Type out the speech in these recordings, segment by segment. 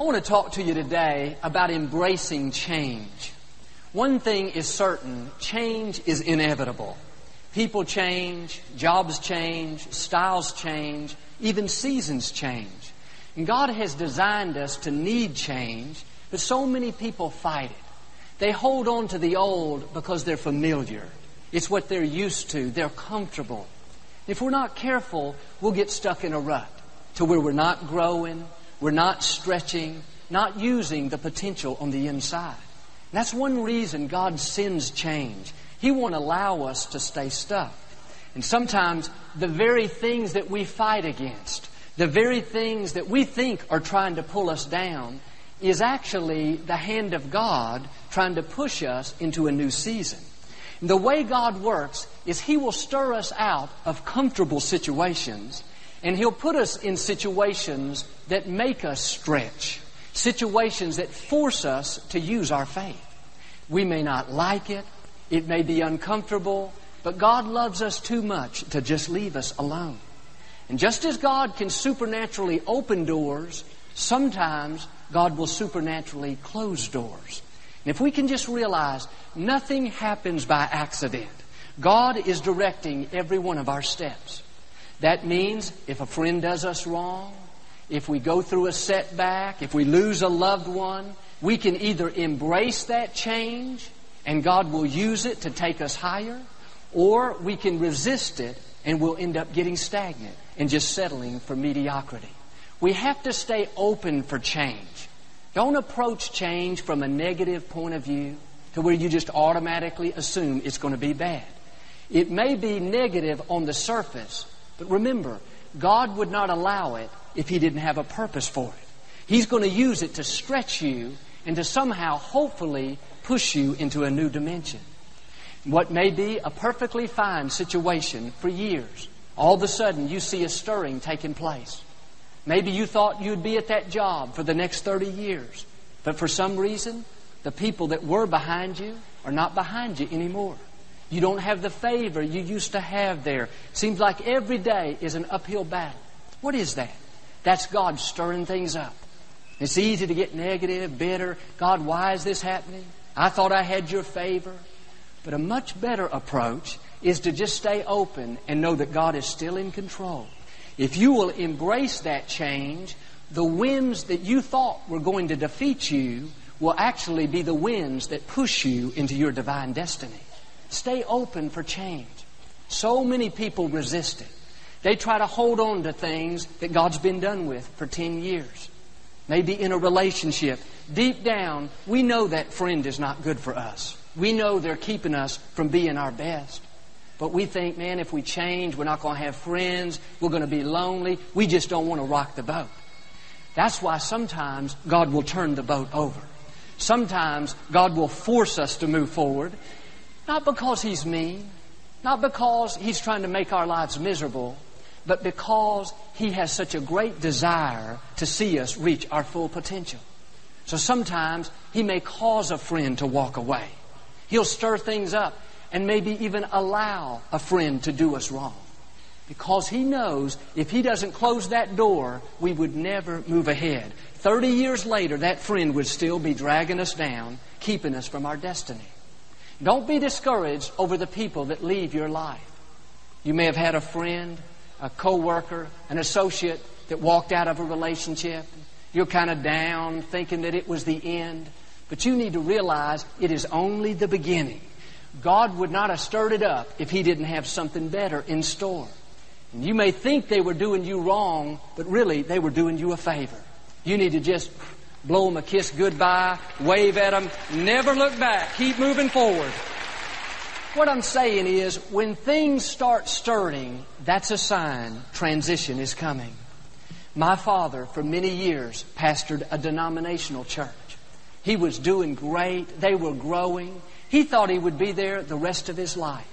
I want to talk to you today about embracing change. One thing is certain change is inevitable. People change, jobs change, styles change, even seasons change. And God has designed us to need change, but so many people fight it. They hold on to the old because they're familiar. It's what they're used to. They're comfortable. If we're not careful, we'll get stuck in a rut to where we're not growing, we're not stretching, not using the potential on the inside. That's one reason God sends change. He won't allow us to stay stuck. And sometimes the very things that we fight against, the very things that we think are trying to pull us down, is actually the hand of God trying to push us into a new season. And the way God works is He will stir us out of comfortable situations and He'll put us in situations that make us stretch, situations that force us to use our faith. We may not like it, it may be uncomfortable, but God loves us too much to just leave us alone. And just as God can supernaturally open doors, sometimes God will supernaturally close doors. And if we can just realize nothing happens by accident, God is directing every one of our steps. That means if a friend does us wrong, if we go through a setback, if we lose a loved one, we can either embrace that change and God will use it to take us higher, or we can resist it and we'll end up getting stagnant and just settling for mediocrity. We have to stay open for change. Don't approach change from a negative point of view to where you just automatically assume it's going to be bad. It may be negative on the surface, but remember, God would not allow it if He didn't have a purpose for it. He's going to use it to stretch you and to somehow, hopefully, push you into a new dimension. What may be a perfectly fine situation for years, all of a sudden you see a stirring taking place. Maybe you thought you'd be at that job for the next 30 years, but for some reason, the people that were behind you are not behind you anymore. You don't have the favor you used to have there. Seems like every day is an uphill battle. What is that? That's God stirring things up. It's easy to get negative, bitter. God, why is this happening? I thought I had your favor. But a much better approach is to just stay open and know that God is still in control. If you will embrace that change, the winds that you thought were going to defeat you will actually be the winds that push you into your divine destiny. Stay open for change. So many people resist it. They try to hold on to things that God's been done with for 10 years. Maybe in a relationship. Deep down, we know that friend is not good for us. We know they're keeping us from being our best. But we think, man, if we change, we're not going to have friends. We're going to be lonely. We just don't want to rock the boat. That's why sometimes God will turn the boat over. Sometimes God will force us to move forward. Not because He's mean, not because He's trying to make our lives miserable, but because He has such a great desire to see us reach our full potential. So sometimes He may cause a friend to walk away. He'll stir things up and maybe even allow a friend to do us wrong. Because He knows if He doesn't close that door, we would never move ahead. Thirty years later, that friend would still be dragging us down, keeping us from our destiny. Don't be discouraged over the people that leave your life. You may have had a friend, a coworker, an associate that walked out of a relationship. You're kind of down, thinking that it was the end. But you need to realize it is only the beginning. God would not have stirred it up if He didn't have something better in store. And you may think they were doing you wrong, but really they were doing you a favor. You need to just blow them a kiss goodbye, wave at them, never look back, keep moving forward. What I'm saying is, when things start stirring, that's a sign transition is coming. My father, for many years, pastored a denominational church. He was doing great. They were growing. He thought he would be there the rest of his life.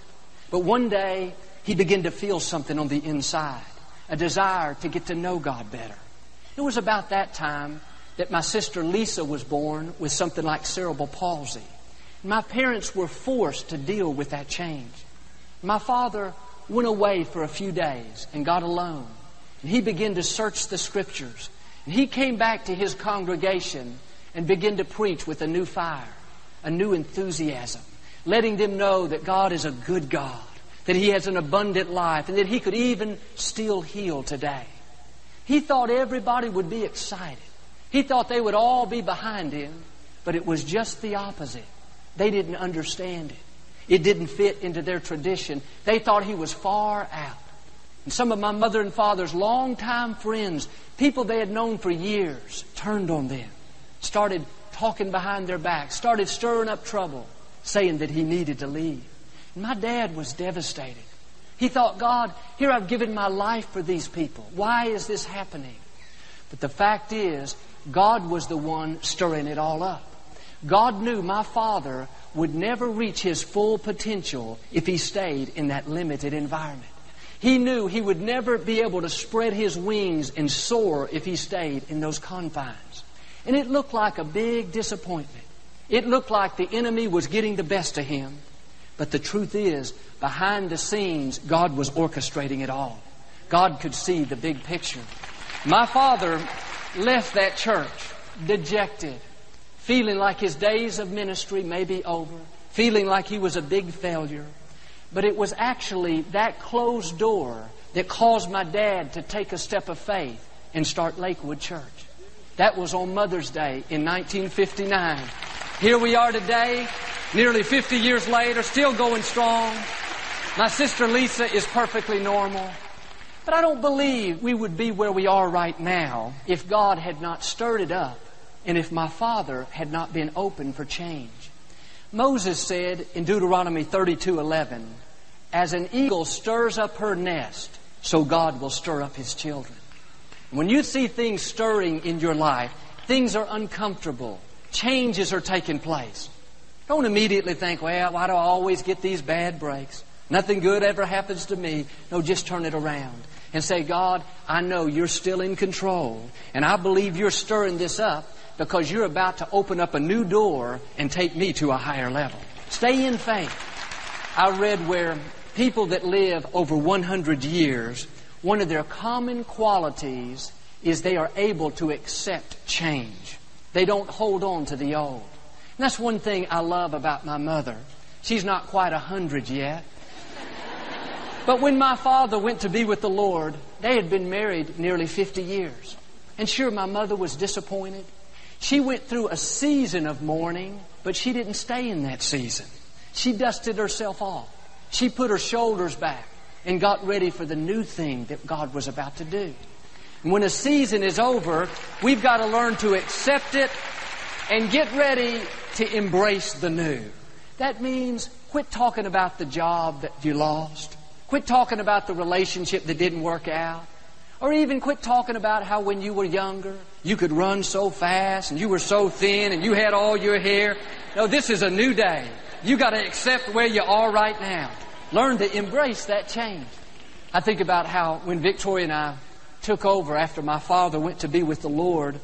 But one day, he began to feel something on the inside, a desire to get to know God better. It was about that time that my sister Lisa was born with something like cerebral palsy. My parents were forced to deal with that change. My father went away for a few days and got alone. And he began to search the scriptures. And he came back to his congregation and began to preach with a new fire, a new enthusiasm, letting them know that God is a good God, that He has an abundant life, and that He could even still heal today. He thought everybody would be excited. He thought they would all be behind him, but it was just the opposite. They didn't understand it. It didn't fit into their tradition. They thought he was far out. And some of my mother and father's longtime friends, people they had known for years, turned on them, started talking behind their backs, started stirring up trouble, saying that he needed to leave. And my dad was devastated. He thought, God, here I've given my life for these people. Why is this happening? But the fact is, God was the one stirring it all up. God knew my father would never reach his full potential if he stayed in that limited environment. He knew he would never be able to spread his wings and soar if he stayed in those confines. And it looked like a big disappointment. It looked like the enemy was getting the best of him. But the truth is, behind the scenes, God was orchestrating it all. God could see the big picture. My father left that church dejected, feeling like his days of ministry may be over, feeling like he was a big failure. But it was actually that closed door that caused my dad to take a step of faith and start Lakewood Church. That was on Mother's Day in 1959. Here we are today, nearly 50 years later, still going strong. My sister Lisa is perfectly normal. But I don't believe we would be where we are right now if God had not stirred it up and if my father had not been open for change. Moses said in Deuteronomy 32:11, "As an eagle stirs up her nest, so God will stir up his children." When you see things stirring in your life, things are uncomfortable, changes are taking place. Don't immediately think, well, why do I always get these bad breaks? Nothing good ever happens to me. No, just turn it around and say, God, I know you're still in control. And I believe you're stirring this up because you're about to open up a new door and take me to a higher level. Stay in faith. I read where people that live over 100 years, one of their common qualities is they are able to accept change. They don't hold on to the old. And that's one thing I love about my mother. She's not quite a hundred yet. But when my father went to be with the Lord, they had been married nearly 50 years. And sure, my mother was disappointed. She went through a season of mourning, but she didn't stay in that season. She dusted herself off. She put her shoulders back and got ready for the new thing that God was about to do. And when a season is over, we've got to learn to accept it and get ready to embrace the new. That means quit talking about the job that you lost. Quit talking about the relationship that didn't work out. Or even quit talking about how when you were younger, you could run so fast and you were so thin and you had all your hair. No, this is a new day. You got to accept where you are right now. Learn to embrace that change. I think about how when Victoria and I took over after my father went to be with the Lord,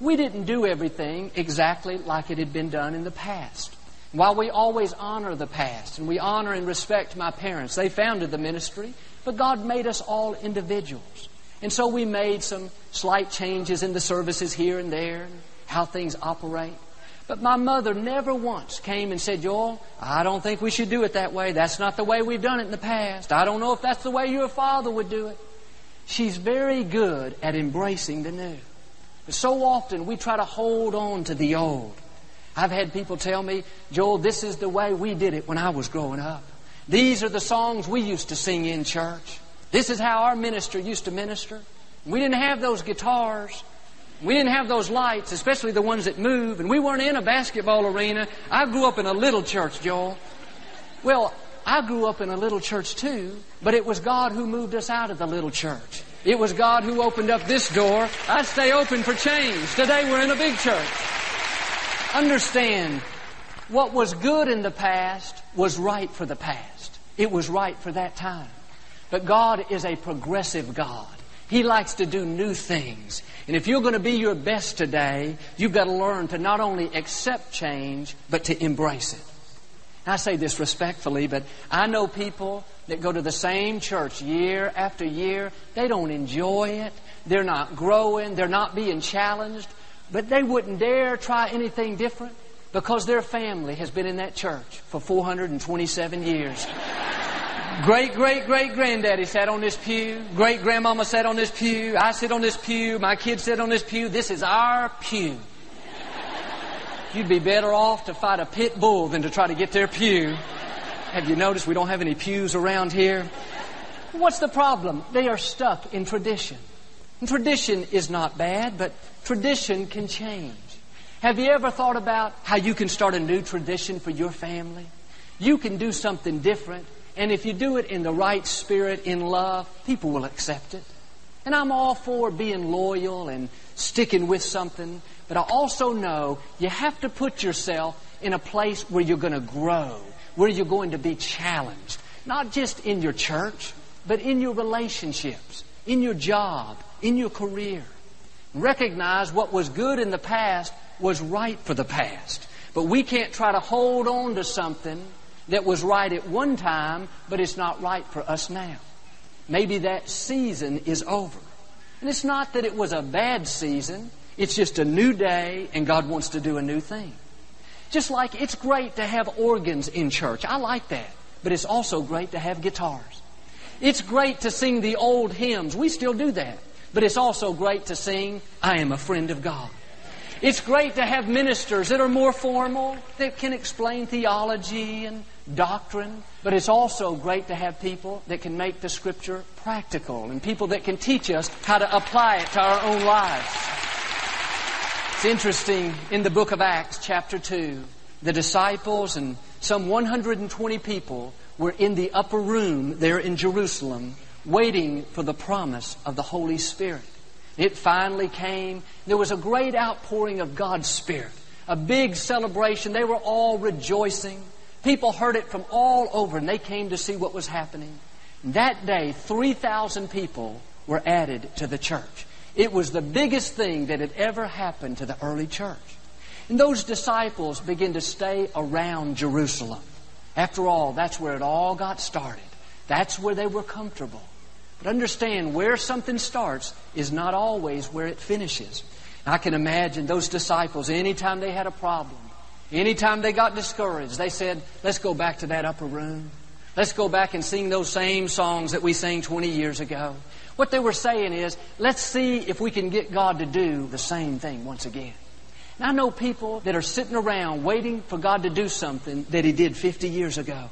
we didn't do everything exactly like it had been done in the past. While we always honor the past and we honor and respect my parents, they founded the ministry, but God made us all individuals. And so we made some slight changes in the services here and there, how things operate. But my mother never once came and said, Joel, I don't think we should do it that way. That's not the way we've done it in the past. I don't know if that's the way your father would do it. She's very good at embracing the new. But so often we try to hold on to the old. I've had people tell me, Joel, this is the way we did it when I was growing up. These are the songs we used to sing in church. This is how our minister used to minister. We didn't have those guitars. We didn't have those lights, especially the ones that move, and we weren't in a basketball arena. I grew up in a little church, Joel. Well, I grew up in a little church too, but it was God who moved us out of the little church. It was God who opened up this door. I stay open for change. Today we're in a big church. Understand, what was good in the past was right for the past. It was right for that time. But God is a progressive God. He likes to do new things. And if you're going to be your best today, you've got to learn to not only accept change, but to embrace it. I say this respectfully, but I know people that go to the same church year after year. They don't enjoy it. they're not growing, they're not being challenged, but they wouldn't dare try anything different because their family has been in that church for 427 years. Great, great, great granddaddy sat on this pew. Great grandmama sat on this pew. I sit on this pew. My kids sit on this pew. This is our pew. You'd be better off to fight a pit bull than to try to get their pew. Have you noticed we don't have any pews around here? What's the problem? They are stuck in tradition. And tradition is not bad, but tradition can change. Have you ever thought about how you can start a new tradition for your family? You can do something different, and if you do it in the right spirit, in love, people will accept it. And I'm all for being loyal and sticking with something, but I also know you have to put yourself in a place where you're going to grow, where you're going to be challenged. Not just in your church, but in your relationships, in your job, in your career. Recognize what was good in the past was right for the past. But we can't try to hold on to something that was right at one time, but it's not right for us now. Maybe that season is over. And it's not that it was a bad season, it's just a new day, and God wants to do a new thing. Just like it's great to have organs in church. I like that. But it's also great to have guitars. It's great to sing the old hymns. We still do that. But it's also great to sing, I am a friend of God. It's great to have ministers that are more formal, that can explain theology and doctrine, but it's also great to have people that can make the Scripture practical and people that can teach us how to apply it to our own lives. It's interesting, in the book of Acts, chapter 2, the disciples and some 120 people were in the upper room there in Jerusalem waiting for the promise of the Holy Spirit. It finally came. There was a great outpouring of God's Spirit, a big celebration. They were all rejoicing. People heard it from all over and they came to see what was happening. That day, 3,000 people were added to the church. It was the biggest thing that had ever happened to the early church. And those disciples began to stay around Jerusalem. After all, that's where it all got started. That's where they were comfortable. But understand, where something starts is not always where it finishes. I can imagine those disciples, anytime they had a problem, anytime they got discouraged, they said, let's go back to that upper room. Let's go back and sing those same songs that we sang 20 years ago. What they were saying is, let's see if we can get God to do the same thing once again. And I know people that are sitting around waiting for God to do something that He did 50 years ago.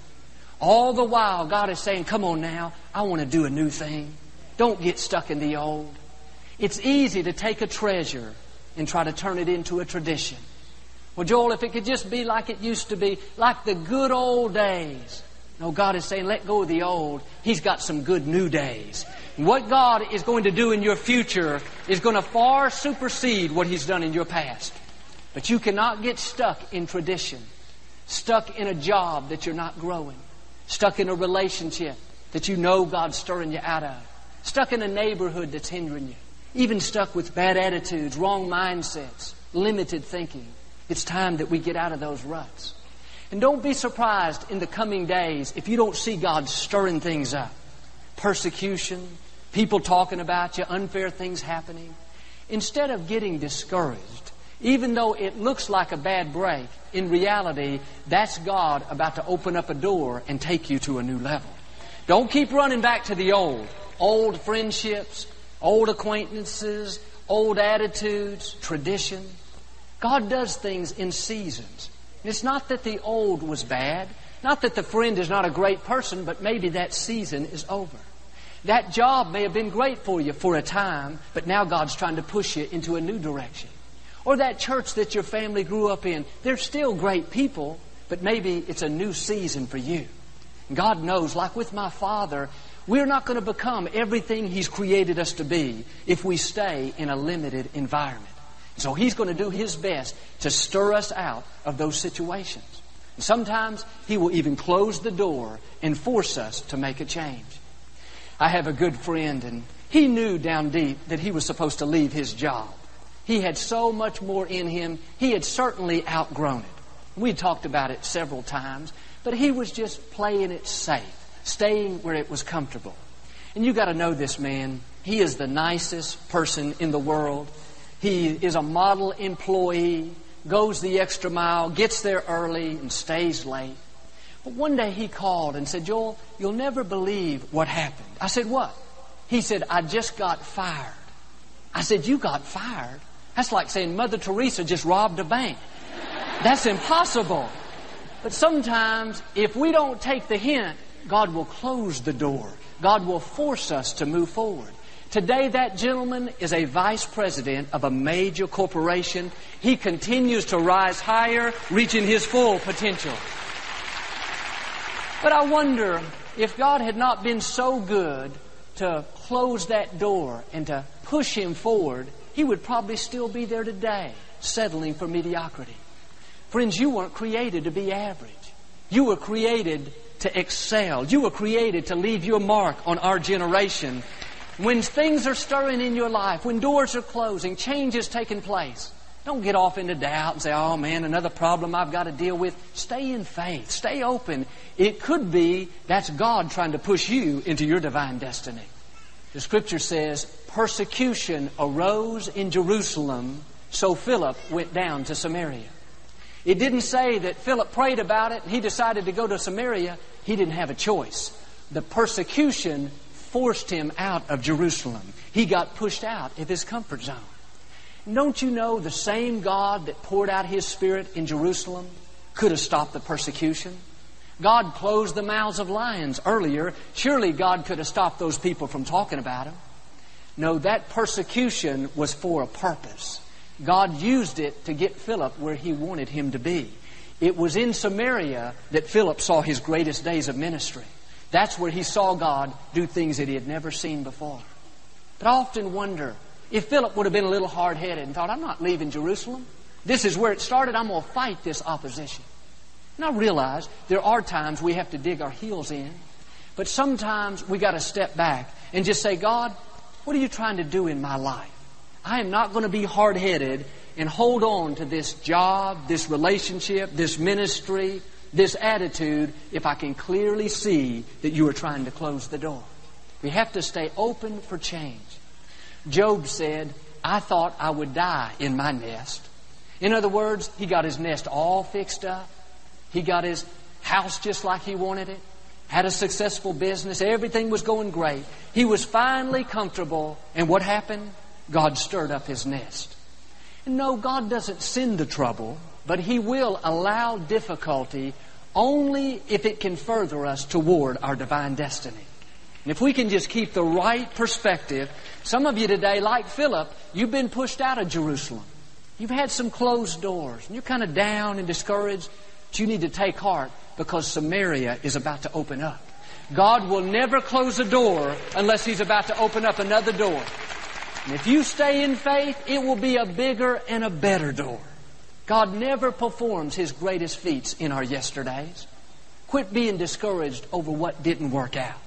All the while, God is saying, Come on now, I want to do a new thing. Don't get stuck in the old. It's easy to take a treasure and try to turn it into a tradition. Well, Joel, if it could just be like it used to be, like the good old days. No, God is saying, let go of the old. He's got some good new days. what God is going to do in your future is going to far supersede what He's done in your past. But you cannot get stuck in tradition, stuck in a job that you're not growing stuck in a relationship that you know God's stirring you out of, stuck in a neighborhood that's hindering you, even stuck with bad attitudes, wrong mindsets, limited thinking. It's time that we get out of those ruts. And don't be surprised in the coming days if you don't see God stirring things up. Persecution, people talking about you, unfair things happening. Instead of getting discouraged, even though it looks like a bad break, in reality, that's God about to open up a door and take you to a new level. Don't keep running back to the old. Old friendships, old acquaintances, old attitudes, tradition. God does things in seasons. It's not that the old was bad, not that the friend is not a great person, but maybe that season is over. That job may have been great for you for a time, but now God's trying to push you into a new direction. Or that church that your family grew up in. They're still great people, but maybe it's a new season for you. God knows, like with my father, we're not going to become everything He's created us to be if we stay in a limited environment. So He's going to do His best to stir us out of those situations. sometimes He will even close the door and force us to make a change. I have a good friend, and he knew down deep that he was supposed to leave his job. He had so much more in him. He had certainly outgrown it. We talked about it several times, but he was just playing it safe, staying where it was comfortable. And you got to know this man. He is the nicest person in the world. He is a model employee, goes the extra mile, gets there early, and stays late. But one day he called and said, Joel, you'll never believe what happened. I said, What? He said, I just got fired. I said, You got fired? That's like saying Mother Teresa just robbed a bank. That's impossible. But sometimes, if we don't take the hint, God will close the door. God will force us to move forward. Today, that gentleman is a vice president of a major corporation. He continues to rise higher, reaching his full potential. But I wonder if God had not been so good to close that door and to push him forward, he would probably still be there today, settling for mediocrity. Friends, you weren't created to be average. You were created to excel. You were created to leave your mark on our generation. When things are stirring in your life, when doors are closing, change is taking place, don't get off into doubt and say, oh man, another problem I've got to deal with. Stay in faith. Stay open. It could be that's God trying to push you into your divine destiny. The scripture says, persecution arose in Jerusalem, so Philip went down to Samaria. It didn't say that Philip prayed about it and he decided to go to Samaria. He didn't have a choice. The persecution forced him out of Jerusalem. He got pushed out of his comfort zone. Don't you know the same God that poured out His Spirit in Jerusalem could have stopped the persecution? God closed the mouths of lions earlier. Surely God could have stopped those people from talking about Him. No, that persecution was for a purpose. God used it to get Philip where He wanted him to be. It was in Samaria that Philip saw his greatest days of ministry. That's where he saw God do things that he had never seen before. But I often wonder if Philip would have been a little hard headed and thought, I'm not leaving Jerusalem. This is where it started. I'm going to fight this opposition. I realize there are times we have to dig our heels in, but sometimes we got to step back and just say, God, what are you trying to do in my life? I am not going to be hard headed and hold on to this job, this relationship, this ministry, this attitude if I can clearly see that you are trying to close the door. We have to stay open for change. Job said, I thought I would die in my nest. In other words, he got his nest all fixed up. He got his house just like he wanted it. Had a successful business. Everything was going great. He was finally comfortable. And what happened? God stirred up his nest. And no, God doesn't send the trouble, but He will allow difficulty only if it can further us toward our divine destiny. And if we can just keep the right perspective, some of you today, like Philip, you've been pushed out of Jerusalem. You've had some closed doors, and you're kind of down and discouraged. But you need to take heart because Samaria is about to open up. God will never close a door unless He's about to open up another door. And if you stay in faith, it will be a bigger and a better door. God never performs His greatest feats in our yesterdays. Quit being discouraged over what didn't work out.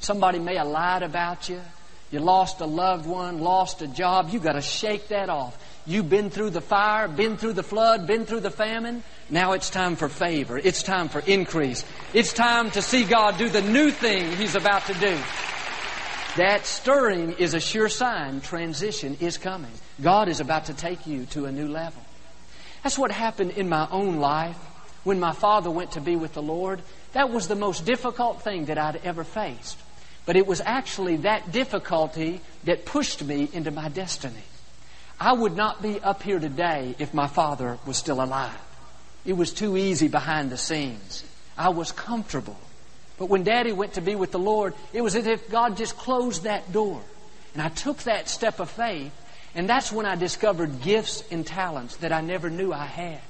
Somebody may have lied about you. You lost a loved one, lost a job. You got to shake that off. You've been through the fire, been through the flood, been through the famine. Now it's time for favor. It's time for increase. It's time to see God do the new thing He's about to do. That stirring is a sure sign transition is coming. God is about to take you to a new level. That's what happened in my own life when my father went to be with the Lord. That was the most difficult thing that I'd ever faced. But it was actually that difficulty that pushed me into my destiny. I would not be up here today if my father was still alive. It was too easy behind the scenes. I was comfortable. But when Daddy went to be with the Lord, it was as if God just closed that door. And I took that step of faith, and that's when I discovered gifts and talents that I never knew I had.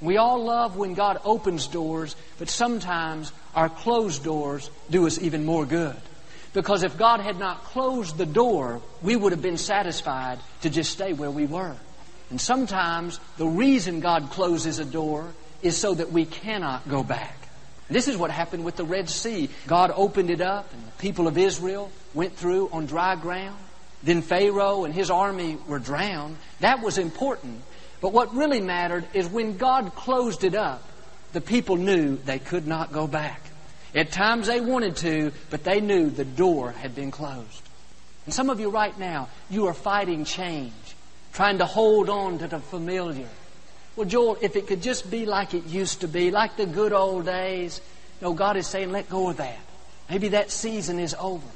We all love when God opens doors, but sometimes our closed doors do us even more good. Because if God had not closed the door, we would have been satisfied to just stay where we were. And sometimes the reason God closes a door is so that we cannot go back. This is what happened with the Red Sea. God opened it up, and the people of Israel went through on dry ground. Then Pharaoh and his army were drowned. That was important. But what really mattered is when God closed it up, the people knew they could not go back. At times they wanted to, but they knew the door had been closed. And some of you right now, you are fighting change, trying to hold on to the familiar. Well, Joel, if it could just be like it used to be, like the good old days, no, God is saying, let go of that. Maybe that season is over.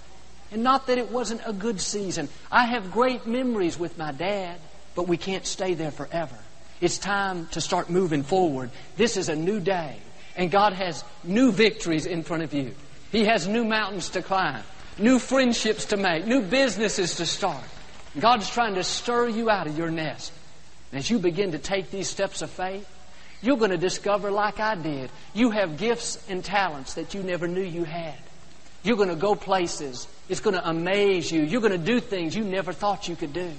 And not that it wasn't a good season. I have great memories with my dad, but we can't stay there forever. It's time to start moving forward. This is a new day, and God has new victories in front of you. He has new mountains to climb, new friendships to make, new businesses to start. God's trying to stir you out of your nest. And As you begin to take these steps of faith, you're going to discover, like I did, you have gifts and talents that you never knew you had. You're going to go places. It's going to amaze you. You're going to do things you never thought you could do.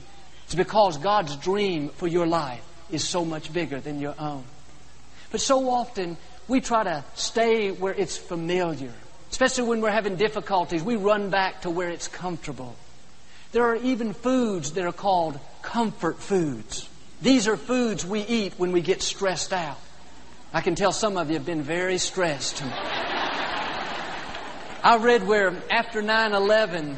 It's because God's dream for your life is so much bigger than your own. But so often, we try to stay where it's familiar. Especially when we're having difficulties, we run back to where it's comfortable. There are even foods that are called comfort foods. These are foods we eat when we get stressed out. I can tell some of you have been very stressed. I read where after 9 11,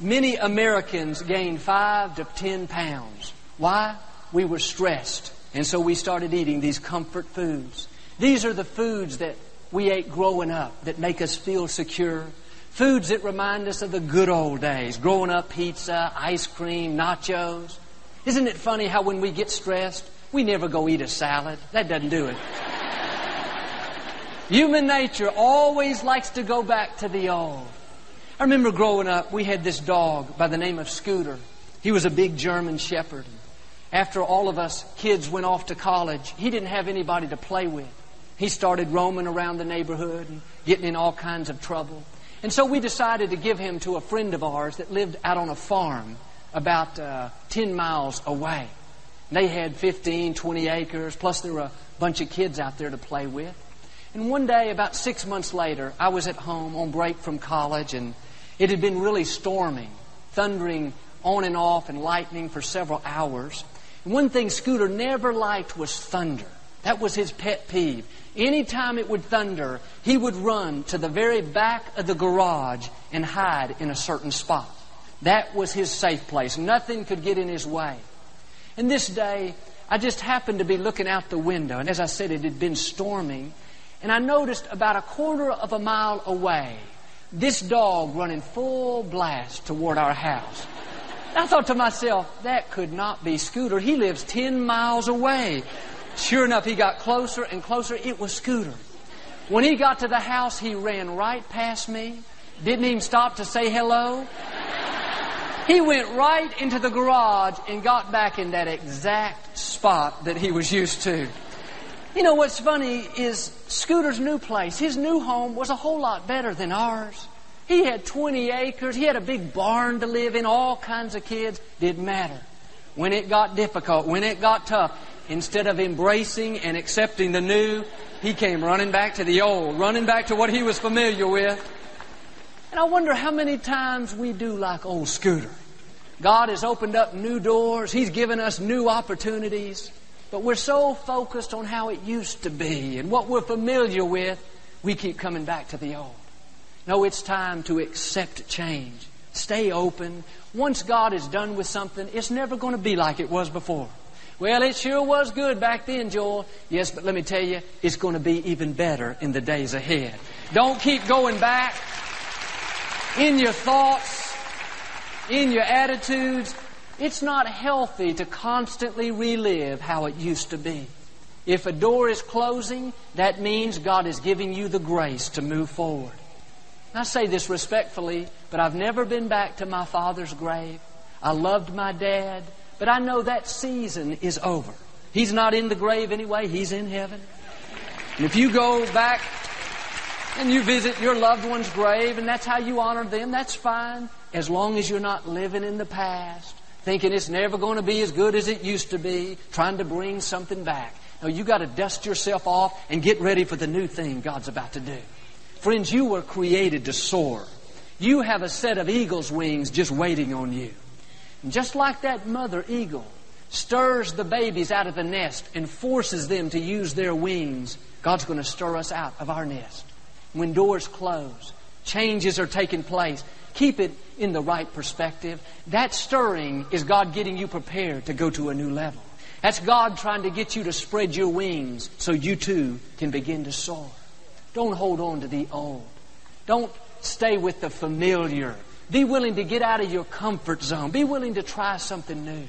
many Americans gained 5 to 10 pounds. Why? We were stressed. And so we started eating these comfort foods. These are the foods that we ate growing up that make us feel secure. Foods that remind us of the good old days. Growing up, pizza, ice cream, nachos. Isn't it funny how when we get stressed, we never go eat a salad? That doesn't do it. Human nature always likes to go back to the old. I remember growing up, we had this dog by the name of Scooter. He was a big German shepherd. After all of us kids went off to college, he didn't have anybody to play with. He started roaming around the neighborhood and getting in all kinds of trouble. And so we decided to give him to a friend of ours that lived out on a farm about uh, 10 miles away. They had 15, 20 acres, plus there were a bunch of kids out there to play with. And one day, about six months later, I was at home on break from college, and it had been really storming, thundering on and off, and lightning for several hours. And one thing Scooter never liked was thunder. That was his pet peeve. Anytime it would thunder, he would run to the very back of the garage and hide in a certain spot. That was his safe place. Nothing could get in his way. And this day, I just happened to be looking out the window, and as I said, it had been storming, and I noticed about a quarter of a mile away, this dog running full blast toward our house. I thought to myself, that could not be Scooter. He lives 10 miles away. Sure enough, he got closer and closer. It was Scooter. When he got to the house, he ran right past me, didn't even stop to say hello. He went right into the garage and got back in that exact spot that he was used to. You know what's funny is Scooter's new place, his new home was a whole lot better than ours. He had 20 acres, he had a big barn to live in, all kinds of kids. Didn't matter. When it got difficult, when it got tough, instead of embracing and accepting the new, he came running back to the old, running back to what he was familiar with. And I wonder how many times we do like old Scooter. God has opened up new doors. He's given us new opportunities. But we're so focused on how it used to be and what we're familiar with, we keep coming back to the old. No, it's time to accept change. Stay open. Once God is done with something, it's never going to be like it was before. Well, it sure was good back then, Joel. Yes, but let me tell you, it's going to be even better in the days ahead. Don't keep going back in your thoughts, in your attitudes. It's not healthy to constantly relive how it used to be. If a door is closing, that means God is giving you the grace to move forward. I say this respectfully, but I've never been back to my father's grave. I loved my dad, but I know that season is over. He's not in the grave anyway, he's in heaven. And if you go back and you visit your loved one's grave and that's how you honor them, that's fine. As long as you're not living in the past, thinking it's never going to be as good as it used to be, trying to bring something back. No, you got to dust yourself off and get ready for the new thing God's about to do. Friends, you were created to soar. You have a set of eagle's wings just waiting on you. And just like that mother eagle stirs the babies out of the nest and forces them to use their wings, God's going to stir us out of our nest when doors close, changes are taking place. Keep it in the right perspective. That stirring is God getting you prepared to go to a new level. That's God trying to get you to spread your wings so you too can begin to soar. Don't hold on to the old. Don't stay with the familiar. Be willing to get out of your comfort zone. Be willing to try something new.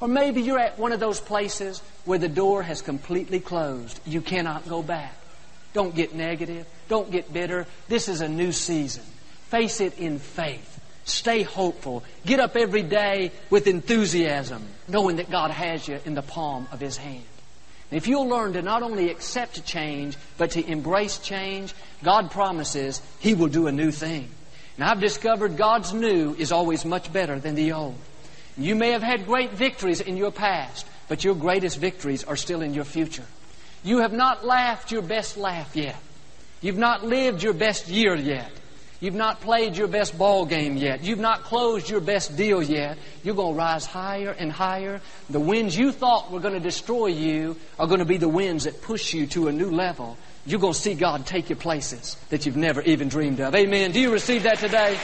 Or maybe you're at one of those places where the door has completely closed. You cannot go back. Don't get negative. Don't get bitter. This is a new season. Face it in faith. Stay hopeful. Get up every day with enthusiasm, knowing that God has you in the palm of His hand. And if you'll learn to not only accept change, but to embrace change, God promises He will do a new thing. And I've discovered God's new is always much better than the old. You may have had great victories in your past, but your greatest victories are still in your future. You have not laughed your best laugh yet. You've not lived your best year yet. You've not played your best ball game yet. You've not closed your best deal yet. You're going to rise higher and higher. The winds you thought were going to destroy you are going to be the winds that push you to a new level. You're going to see God take you places that you've never even dreamed of. Amen. Do you receive that today?